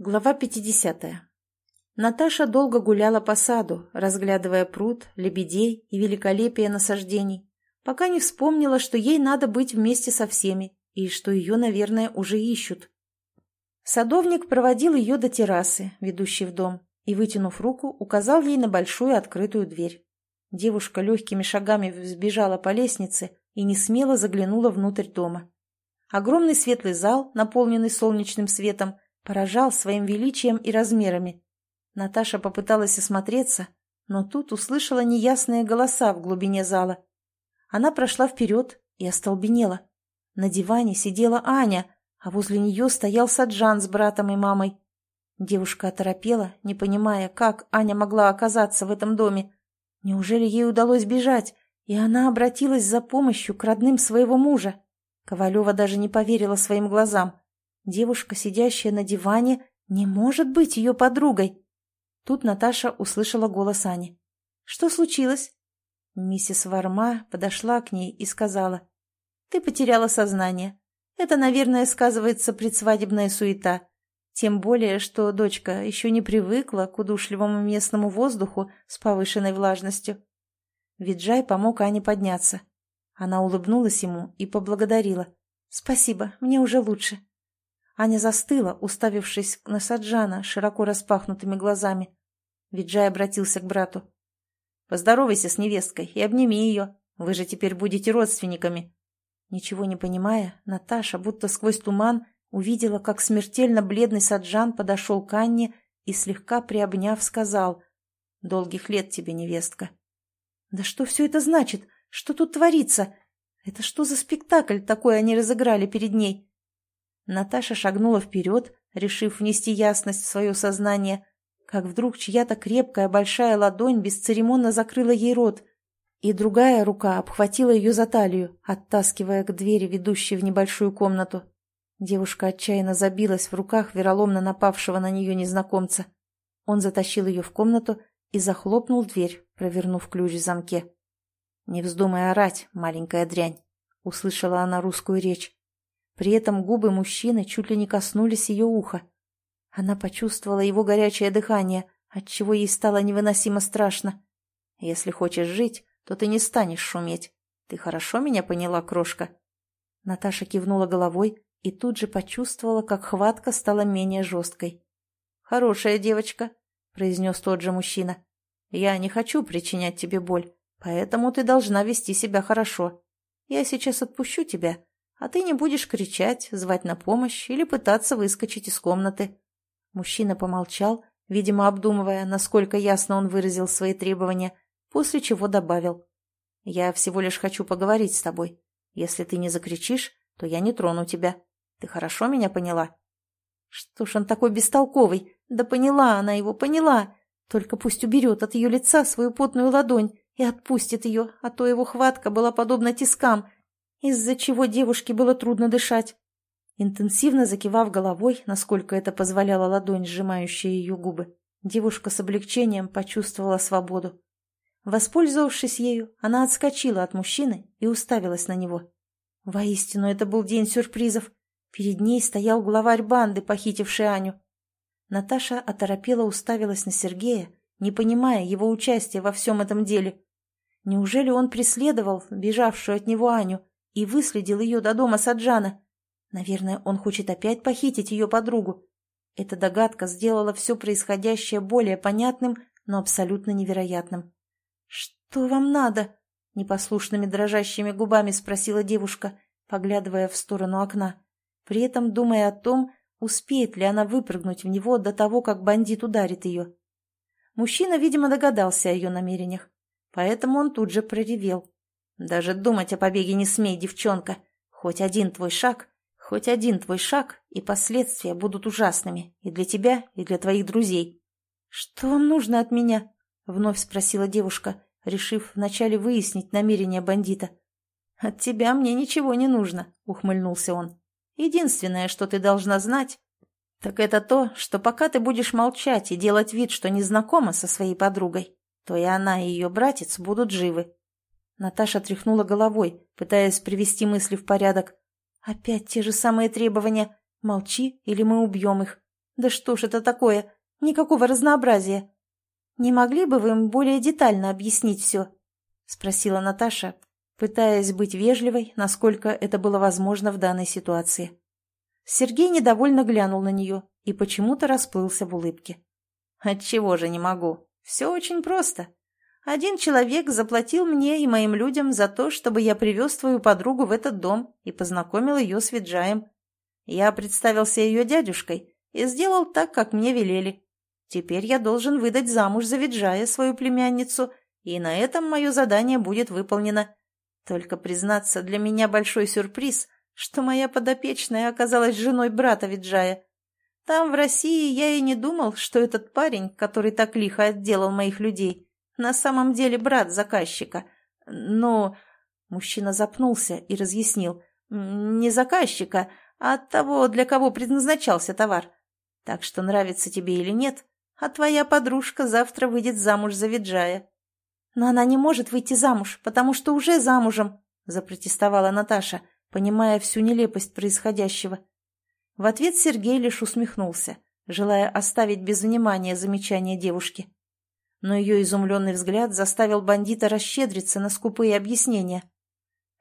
Глава 50. Наташа долго гуляла по саду, разглядывая пруд, лебедей и великолепие насаждений, пока не вспомнила, что ей надо быть вместе со всеми и что ее, наверное, уже ищут. Садовник проводил ее до террасы, ведущей в дом, и, вытянув руку, указал ей на большую открытую дверь. Девушка легкими шагами взбежала по лестнице и не смело заглянула внутрь дома. Огромный светлый зал, наполненный солнечным светом, поражал своим величием и размерами. Наташа попыталась осмотреться, но тут услышала неясные голоса в глубине зала. Она прошла вперед и остолбенела. На диване сидела Аня, а возле нее стоял Саджан с братом и мамой. Девушка оторопела, не понимая, как Аня могла оказаться в этом доме. Неужели ей удалось бежать, и она обратилась за помощью к родным своего мужа? Ковалева даже не поверила своим глазам. Девушка, сидящая на диване, не может быть ее подругой. Тут Наташа услышала голос Ани. «Что случилось?» Миссис Варма подошла к ней и сказала. «Ты потеряла сознание. Это, наверное, сказывается предсвадебная суета. Тем более, что дочка еще не привыкла к удушливому местному воздуху с повышенной влажностью». Виджай помог Ане подняться. Она улыбнулась ему и поблагодарила. «Спасибо, мне уже лучше». Аня застыла, уставившись на Саджана широко распахнутыми глазами. Виджай обратился к брату. «Поздоровайся с невесткой и обними ее. Вы же теперь будете родственниками». Ничего не понимая, Наташа, будто сквозь туман, увидела, как смертельно бледный Саджан подошел к Анне и, слегка приобняв, сказал «Долгих лет тебе, невестка». «Да что все это значит? Что тут творится? Это что за спектакль такой они разыграли перед ней?» Наташа шагнула вперед, решив внести ясность в свое сознание, как вдруг чья-то крепкая большая ладонь бесцеремонно закрыла ей рот, и другая рука обхватила ее за талию, оттаскивая к двери, ведущей в небольшую комнату. Девушка отчаянно забилась в руках вероломно напавшего на нее незнакомца. Он затащил ее в комнату и захлопнул дверь, провернув ключ в замке. «Не вздумай орать, маленькая дрянь», — услышала она русскую речь. При этом губы мужчины чуть ли не коснулись ее уха. Она почувствовала его горячее дыхание, отчего ей стало невыносимо страшно. «Если хочешь жить, то ты не станешь шуметь. Ты хорошо меня поняла, крошка?» Наташа кивнула головой и тут же почувствовала, как хватка стала менее жесткой. «Хорошая девочка», — произнес тот же мужчина. «Я не хочу причинять тебе боль, поэтому ты должна вести себя хорошо. Я сейчас отпущу тебя, а ты не будешь кричать, звать на помощь или пытаться выскочить из комнаты. Мужчина помолчал, видимо, обдумывая, насколько ясно он выразил свои требования, после чего добавил. «Я всего лишь хочу поговорить с тобой. Если ты не закричишь, то я не трону тебя. Ты хорошо меня поняла?» «Что ж он такой бестолковый? Да поняла она его, поняла. Только пусть уберет от ее лица свою потную ладонь и отпустит ее, а то его хватка была подобна тискам, из-за чего девушке было трудно дышать. Интенсивно закивав головой, насколько это позволяла ладонь, сжимающая ее губы, девушка с облегчением почувствовала свободу. Воспользовавшись ею, она отскочила от мужчины и уставилась на него. Воистину, это был день сюрпризов. Перед ней стоял главарь банды, похитивший Аню. Наташа оторопела уставилась на Сергея, не понимая его участия во всем этом деле. Неужели он преследовал бежавшую от него Аню и выследил ее до дома Саджана. Наверное, он хочет опять похитить ее подругу. Эта догадка сделала все происходящее более понятным, но абсолютно невероятным. «Что вам надо?» — непослушными дрожащими губами спросила девушка, поглядывая в сторону окна, при этом думая о том, успеет ли она выпрыгнуть в него до того, как бандит ударит ее. Мужчина, видимо, догадался о ее намерениях, поэтому он тут же проревел. Даже думать о побеге не смей, девчонка. Хоть один твой шаг, хоть один твой шаг, и последствия будут ужасными и для тебя, и для твоих друзей. «Что вам нужно от меня?» — вновь спросила девушка, решив вначале выяснить намерения бандита. «От тебя мне ничего не нужно», — ухмыльнулся он. «Единственное, что ты должна знать, так это то, что пока ты будешь молчать и делать вид, что не знакома со своей подругой, то и она, и ее братец будут живы. Наташа тряхнула головой, пытаясь привести мысли в порядок. «Опять те же самые требования. Молчи, или мы убьем их. Да что ж это такое? Никакого разнообразия. Не могли бы вы им более детально объяснить все? Спросила Наташа, пытаясь быть вежливой, насколько это было возможно в данной ситуации. Сергей недовольно глянул на нее и почему-то расплылся в улыбке. «Отчего же не могу? Все очень просто. Один человек заплатил мне и моим людям за то, чтобы я привез твою подругу в этот дом и познакомил ее с Виджаем. Я представился ее дядюшкой и сделал так, как мне велели. Теперь я должен выдать замуж за Виджая свою племянницу, и на этом мое задание будет выполнено. Только, признаться, для меня большой сюрприз, что моя подопечная оказалась женой брата Виджая. Там, в России, я и не думал, что этот парень, который так лихо отделал моих людей, на самом деле брат заказчика. Но... Мужчина запнулся и разъяснил. Не заказчика, а того, для кого предназначался товар. Так что нравится тебе или нет, а твоя подружка завтра выйдет замуж за Виджая. Но она не может выйти замуж, потому что уже замужем, запротестовала Наташа, понимая всю нелепость происходящего. В ответ Сергей лишь усмехнулся, желая оставить без внимания замечание девушки. Но ее изумленный взгляд заставил бандита расщедриться на скупые объяснения.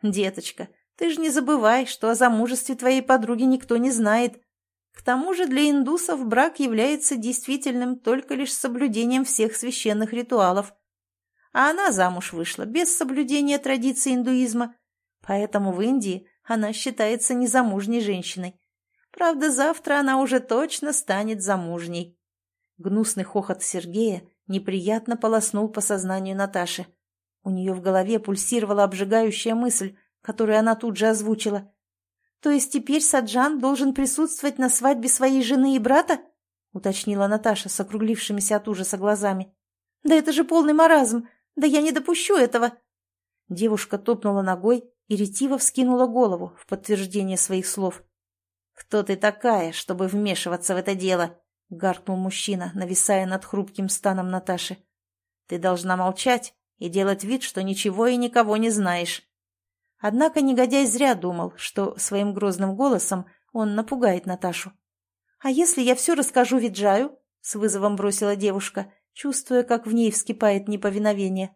«Деточка, ты же не забывай, что о замужестве твоей подруги никто не знает. К тому же для индусов брак является действительным только лишь соблюдением всех священных ритуалов. А она замуж вышла без соблюдения традиций индуизма, поэтому в Индии она считается незамужней женщиной. Правда, завтра она уже точно станет замужней. Гнусный хохот Сергея неприятно полоснул по сознанию Наташи. У нее в голове пульсировала обжигающая мысль, которую она тут же озвучила. «То есть теперь Саджан должен присутствовать на свадьбе своей жены и брата?» — уточнила Наташа с округлившимися от ужаса глазами. «Да это же полный маразм! Да я не допущу этого!» Девушка топнула ногой и ретиво вскинула голову в подтверждение своих слов. «Кто ты такая, чтобы вмешиваться в это дело?» — гаркнул мужчина, нависая над хрупким станом Наташи. «Ты должна молчать и делать вид, что ничего и никого не знаешь. Однако негодяй зря думал, что своим грозным голосом он напугает Наташу. «А если я все расскажу Виджаю?» — с вызовом бросила девушка, чувствуя, как в ней вскипает неповиновение.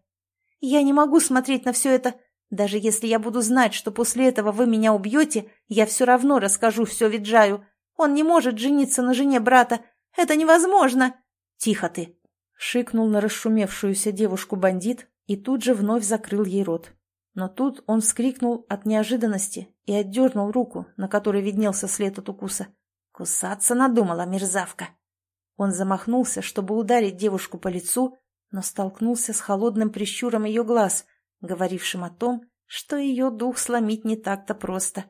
«Я не могу смотреть на все это. Даже если я буду знать, что после этого вы меня убьете, я все равно расскажу все Виджаю. Он не может жениться на жене брата. Это невозможно!» «Тихо ты!» — шикнул на расшумевшуюся девушку бандит и тут же вновь закрыл ей рот. Но тут он вскрикнул от неожиданности и отдернул руку, на которой виднелся след от укуса. «Кусаться надумала мерзавка!» Он замахнулся, чтобы ударить девушку по лицу, но столкнулся с холодным прищуром ее глаз, говорившим о том, что ее дух сломить не так-то просто.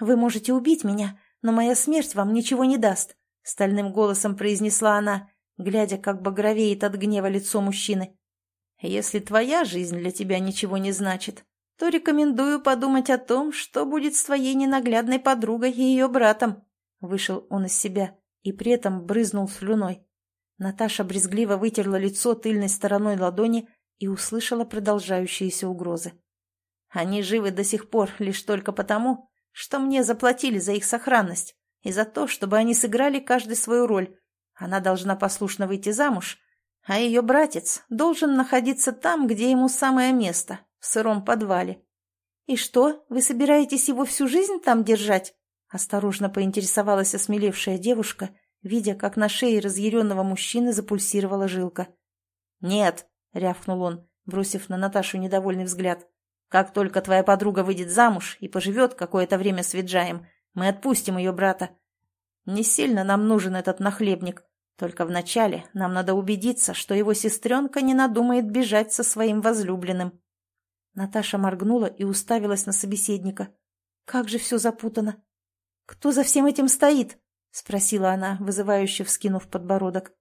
«Вы можете убить меня, но моя смерть вам ничего не даст», — стальным голосом произнесла она, глядя, как багровеет от гнева лицо мужчины. Если твоя жизнь для тебя ничего не значит, то рекомендую подумать о том, что будет с твоей ненаглядной подругой и ее братом. Вышел он из себя и при этом брызнул слюной. Наташа брезгливо вытерла лицо тыльной стороной ладони и услышала продолжающиеся угрозы. Они живы до сих пор лишь только потому, что мне заплатили за их сохранность и за то, чтобы они сыграли каждый свою роль. Она должна послушно выйти замуж, а ее братец должен находиться там, где ему самое место, в сыром подвале. «И что, вы собираетесь его всю жизнь там держать?» Осторожно поинтересовалась осмелевшая девушка, видя, как на шее разъяренного мужчины запульсировала жилка. «Нет», — рявкнул он, бросив на Наташу недовольный взгляд. «Как только твоя подруга выйдет замуж и поживет какое-то время с Виджаем, мы отпустим ее брата. Не сильно нам нужен этот нахлебник. Только вначале нам надо убедиться, что его сестренка не надумает бежать со своим возлюбленным. Наташа моргнула и уставилась на собеседника. Как же все запутано. Кто за всем этим стоит? Спросила она, вызывающе вскинув подбородок.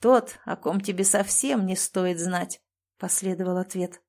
Тот, о ком тебе совсем не стоит знать, последовал ответ.